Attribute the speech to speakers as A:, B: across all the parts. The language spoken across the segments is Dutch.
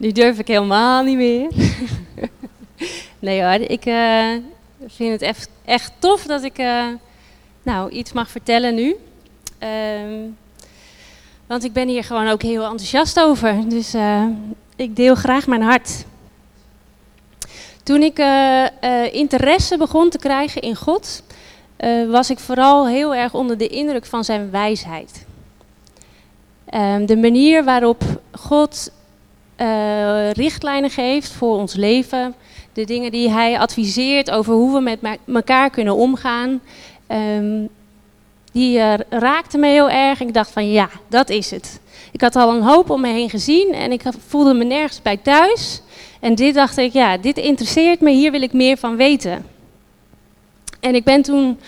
A: Nu durf ik helemaal niet meer. nee hoor, ik uh, vind het echt, tof dat ik uh, nou, iets mag vertellen nu. Um, want ik ben hier gewoon ook heel enthousiast over. Dus uh, ik deel graag mijn hart. Toen ik interesse begon te krijgen in God, was ik vooral heel erg onder de indruk van zijn wijsheid. Um, de manier waarop God uh, richtlijnen geeft voor ons leven. De dingen die hij adviseert over hoe we met elkaar kunnen omgaan. Um, die uh, raakte me heel erg. Ik dacht van ja, dat is het. Ik had al een hoop om me heen gezien en ik voelde me nergens bij thuis. En dit dacht ik, ja, dit interesseert me, hier wil ik meer van weten. En ik ben toen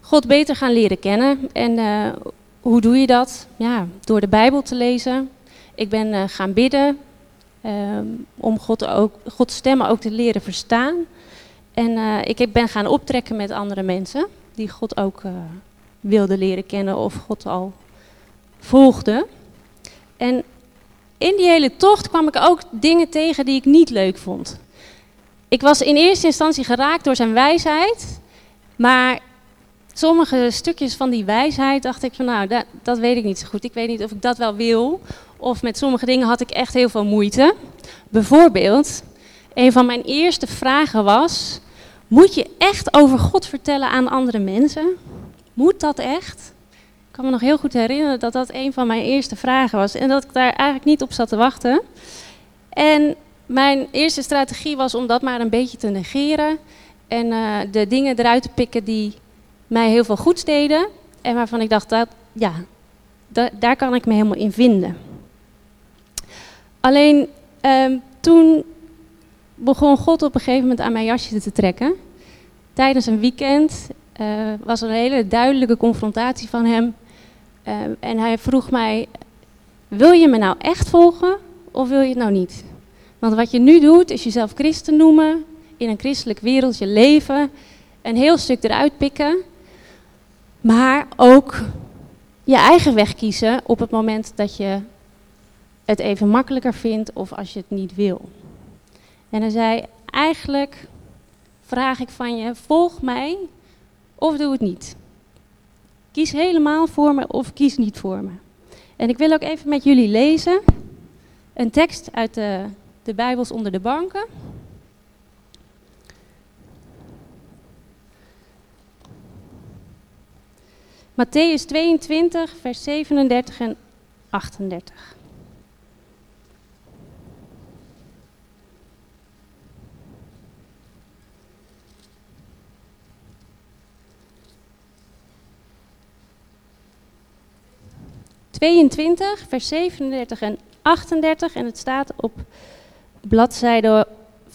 A: God beter gaan leren kennen. En uh, hoe doe je dat? Ja, door de Bijbel te lezen. Ik ben gaan bidden, Um, om God ook, Gods stemmen ook te leren verstaan. En uh, ik ben gaan optrekken met andere mensen die God ook uh, wilden leren kennen of God al volgden. En in die hele tocht kwam ik ook dingen tegen die ik niet leuk vond. Ik was in eerste instantie geraakt door zijn wijsheid, maar sommige stukjes van die wijsheid dacht ik van nou, dat, dat weet ik niet zo goed. Ik weet niet of ik dat wel wil of met sommige dingen had ik echt heel veel moeite. Bijvoorbeeld, een van mijn eerste vragen was: Moet je echt over God vertellen aan andere mensen? Moet dat echt? Ik kan me nog heel goed herinneren dat dat een van mijn eerste vragen was en dat ik daar eigenlijk niet op zat te wachten. En mijn eerste strategie was om dat maar een beetje te negeren en uh, de dingen eruit te pikken die mij heel veel goeds deden en waarvan ik dacht dat ja, daar kan ik me helemaal in vinden. Alleen um, toen begon God op een gegeven moment aan mijn jasje te trekken. Tijdens een weekend uh, was er een hele duidelijke confrontatie van hem. Uh, en hij vroeg mij: Wil je me nou echt volgen of wil je het nou niet? Want wat je nu doet, is jezelf christen noemen, in een christelijk wereldje leven, een heel stuk eruit pikken, maar ook je eigen weg kiezen op het moment dat je het even makkelijker vindt of als je het niet wil. En hij zei, eigenlijk vraag ik van je, volg mij of doe het niet. Kies helemaal voor me of kies niet voor me. En ik wil ook even met jullie lezen een tekst uit de, de Bijbels onder de banken. Matthäus 22, vers 37 en 38. 22, vers 37 en 38 en het staat op bladzijde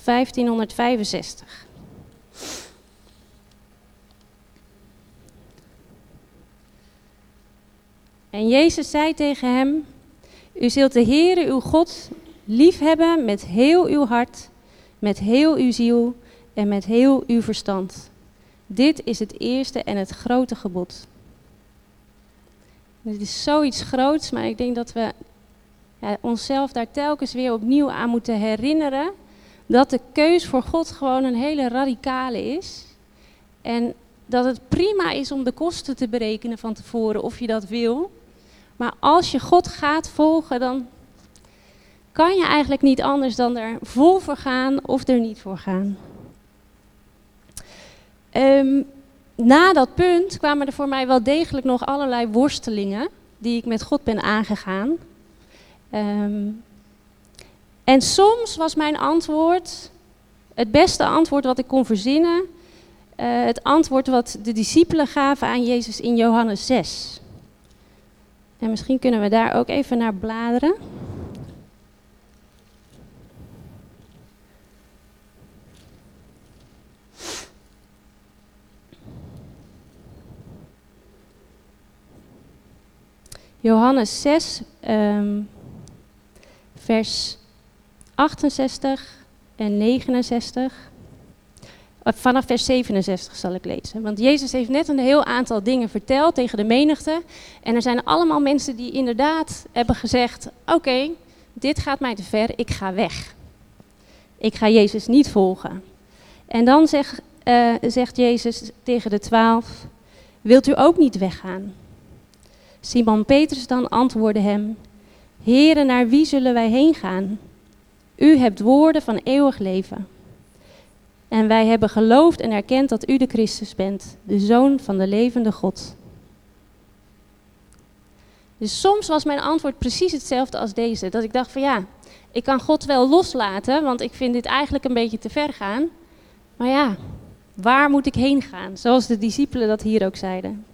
A: 1565. En Jezus zei tegen hem: U zult de Heere uw God liefhebben met heel uw hart, met heel uw ziel en met heel uw verstand. Dit is het eerste en het grote gebod. Het is zoiets groots, maar ik denk dat we ja, onszelf daar telkens weer opnieuw aan moeten herinneren. Dat de keus voor God gewoon een hele radicale is. En dat het prima is om de kosten te berekenen van tevoren of je dat wil. Maar als je God gaat volgen, dan kan je eigenlijk niet anders dan er vol voor gaan of er niet voor gaan. Um, na dat punt kwamen er voor mij wel degelijk nog allerlei worstelingen die ik met God ben aangegaan. Um, en soms was mijn antwoord, het beste antwoord wat ik kon verzinnen, uh, het antwoord wat de discipelen gaven aan Jezus in Johannes 6. En misschien kunnen we daar ook even naar bladeren. Johannes 6, um, ehm, vers 68 en 69. Vanaf vers 67 zal ik lezen. Want Jezus heeft net een heel aantal dingen verteld tegen de menigte. En er zijn allemaal mensen die inderdaad hebben gezegd: Oké, dit gaat mij te ver, ik ga weg. Ik ga Jezus niet volgen. En dan zeg, zegt Jezus tegen de twaalf, wilt u ook niet weggaan? Simon Petrus dan antwoordde hem, Heere, naar wie zullen wij heen gaan? U hebt woorden van eeuwig leven. En wij hebben geloofd en erkend dat u de Christus bent, de Zoon van de levende God. Dus soms was mijn antwoord precies hetzelfde als deze. Dat ik dacht van ja, ik kan God wel loslaten, want ik vind dit eigenlijk een beetje te ver gaan. Maar ja, waar moet ik heen gaan? Zoals de discipelen dat hier ook zeiden.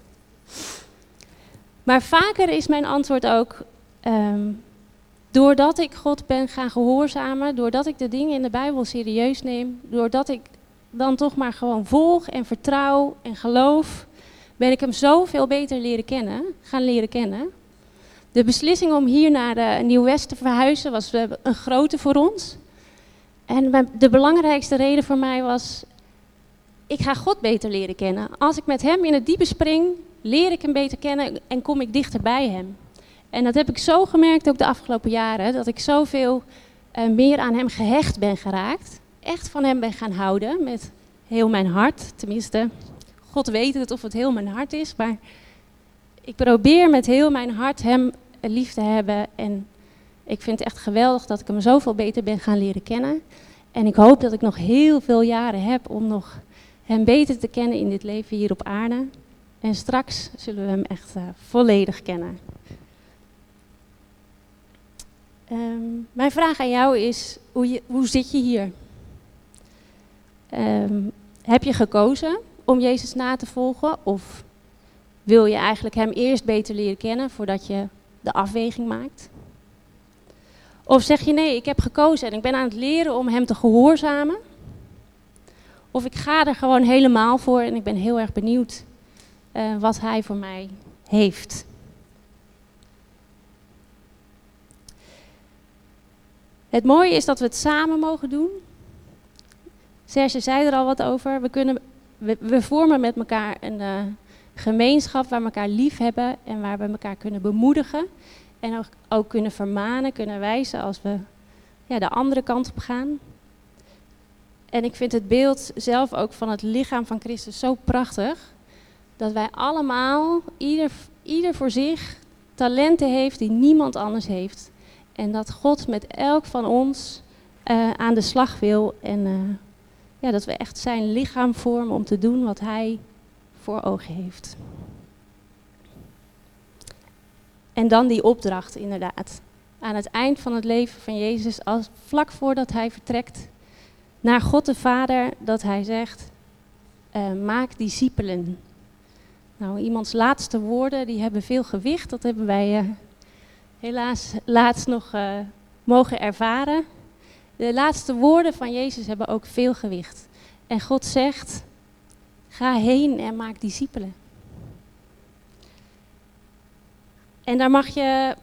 A: Maar vaker is mijn antwoord ook, ehm, doordat ik God ben gaan gehoorzamen, doordat ik de dingen in de Bijbel serieus neem, doordat ik dan toch maar gewoon volg en vertrouw en geloof, ben ik hem zoveel beter leren kennen, gaan leren kennen. De beslissing om hier naar uh, Nieuw-West te verhuizen was een grote voor ons. En de belangrijkste reden voor mij was, ik ga God beter leren kennen. Als ik met hem in het diepe spring, leer ik hem beter kennen en kom ik dichter bij hem. En dat heb ik zo gemerkt ook de afgelopen jaren, dat ik zoveel uh, meer aan hem gehecht ben geraakt. Echt van hem ben gaan houden met heel mijn hart. Tenminste, God weet het of het heel mijn hart is, maar ik probeer met heel mijn hart hem lief te hebben. En ik vind het echt geweldig dat ik hem zoveel beter ben gaan leren kennen. En ik hoop dat ik nog heel veel jaren heb om nog hem beter te kennen in dit leven hier op aarde. En straks zullen we hem echt uh, volledig kennen. Um, mijn vraag aan jou is, hoe, hoe zit je hier? Um, heb je gekozen om Jezus na te volgen? Of wil je eigenlijk hem eerst beter leren kennen voordat je de afweging maakt? Of zeg je nee, ik heb gekozen en ik ben aan het leren om hem te gehoorzamen? Of ik ga er gewoon helemaal voor en ik ben heel erg benieuwd uh, wat hij voor mij heeft. Het mooie is dat we het samen mogen doen. Serge zei er al wat over. We, kunnen, we, vormen met elkaar een uh, gemeenschap waar we elkaar lief hebben en waar we elkaar kunnen bemoedigen. En ook, ook kunnen vermanen, kunnen wijzen als we ja, de andere kant op gaan. En ik vind het beeld zelf ook van het lichaam van Christus zo prachtig. Dat wij allemaal, ieder, ieder voor zich, talenten heeft die niemand anders heeft. En dat God met elk van ons uh, aan de slag wil. En uh, ja, dat we echt zijn lichaam vormen om te doen wat Hij voor ogen heeft. En dan die opdracht inderdaad. Aan het eind van het leven van Jezus, als, vlak voordat Hij vertrekt naar God de Vader, dat Hij zegt, uh, maak discipelen. Nou, iemands laatste woorden, die hebben veel gewicht. Dat hebben wij helaas laatst nog uh, mogen ervaren. De laatste woorden van Jezus hebben ook veel gewicht. En God zegt, ga heen en maak discipelen. En daar mag je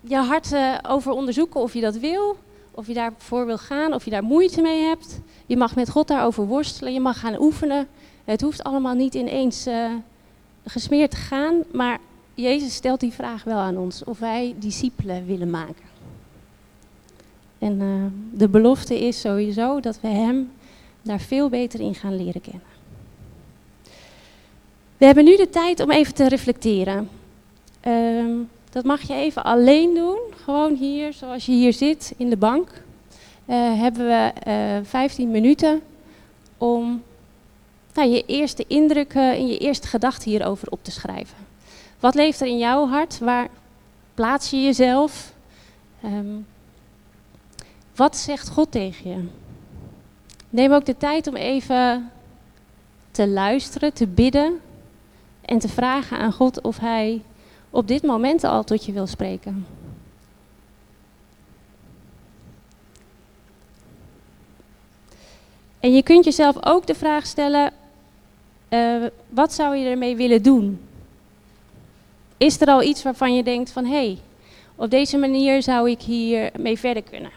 A: je hart uh, over onderzoeken of je dat wil, of je daarvoor wil gaan, of je daar moeite mee hebt. Je mag met God daarover worstelen, je mag gaan oefenen. Het hoeft allemaal niet ineens gesmeerd gaan, maar Jezus stelt die vraag wel aan ons, of wij discipelen willen maken. En uh, de belofte is sowieso dat we Hem daar veel beter in gaan leren kennen. We hebben nu de tijd om even te reflecteren. Uh, dat mag je even alleen doen, gewoon hier, zoals je hier zit in de bank. Uh, hebben we 15 minuten om nou, je eerste indrukken en je eerste gedachten hierover op te schrijven. Wat leeft er in jouw hart? Waar plaats je jezelf? Um, wat zegt God tegen je? Neem ook de tijd om even te luisteren, te bidden en te vragen aan God of Hij op dit moment al tot je wil spreken. En je kunt jezelf ook de vraag stellen: uh, wat zou je ermee willen doen? Is er al iets waarvan je denkt van hé, hey, op deze manier zou ik hier mee verder kunnen?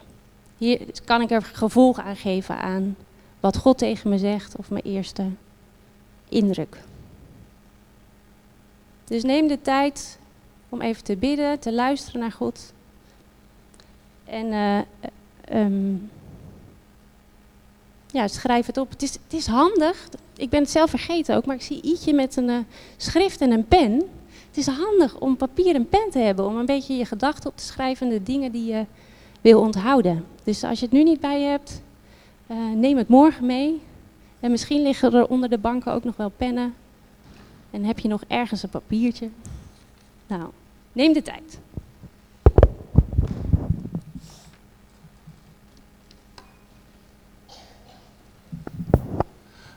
A: Hier kan ik er gevolg aan geven aan wat God tegen me zegt of mijn eerste indruk. Dus neem de tijd om even te bidden, te luisteren naar God. En eh, ehm, ja, schrijf het op. Het is, het is handig. Ik ben het zelf vergeten ook, maar ik zie Ietje met een uh, schrift en een pen. Het is handig om papier en pen te hebben, om een beetje je gedachten op te schrijven en de dingen die je wil onthouden. Dus als je het nu niet bij je hebt, uh, neem het morgen mee. En misschien liggen er onder de banken ook nog wel pennen. En heb je nog ergens een papiertje. Nou, neem de tijd.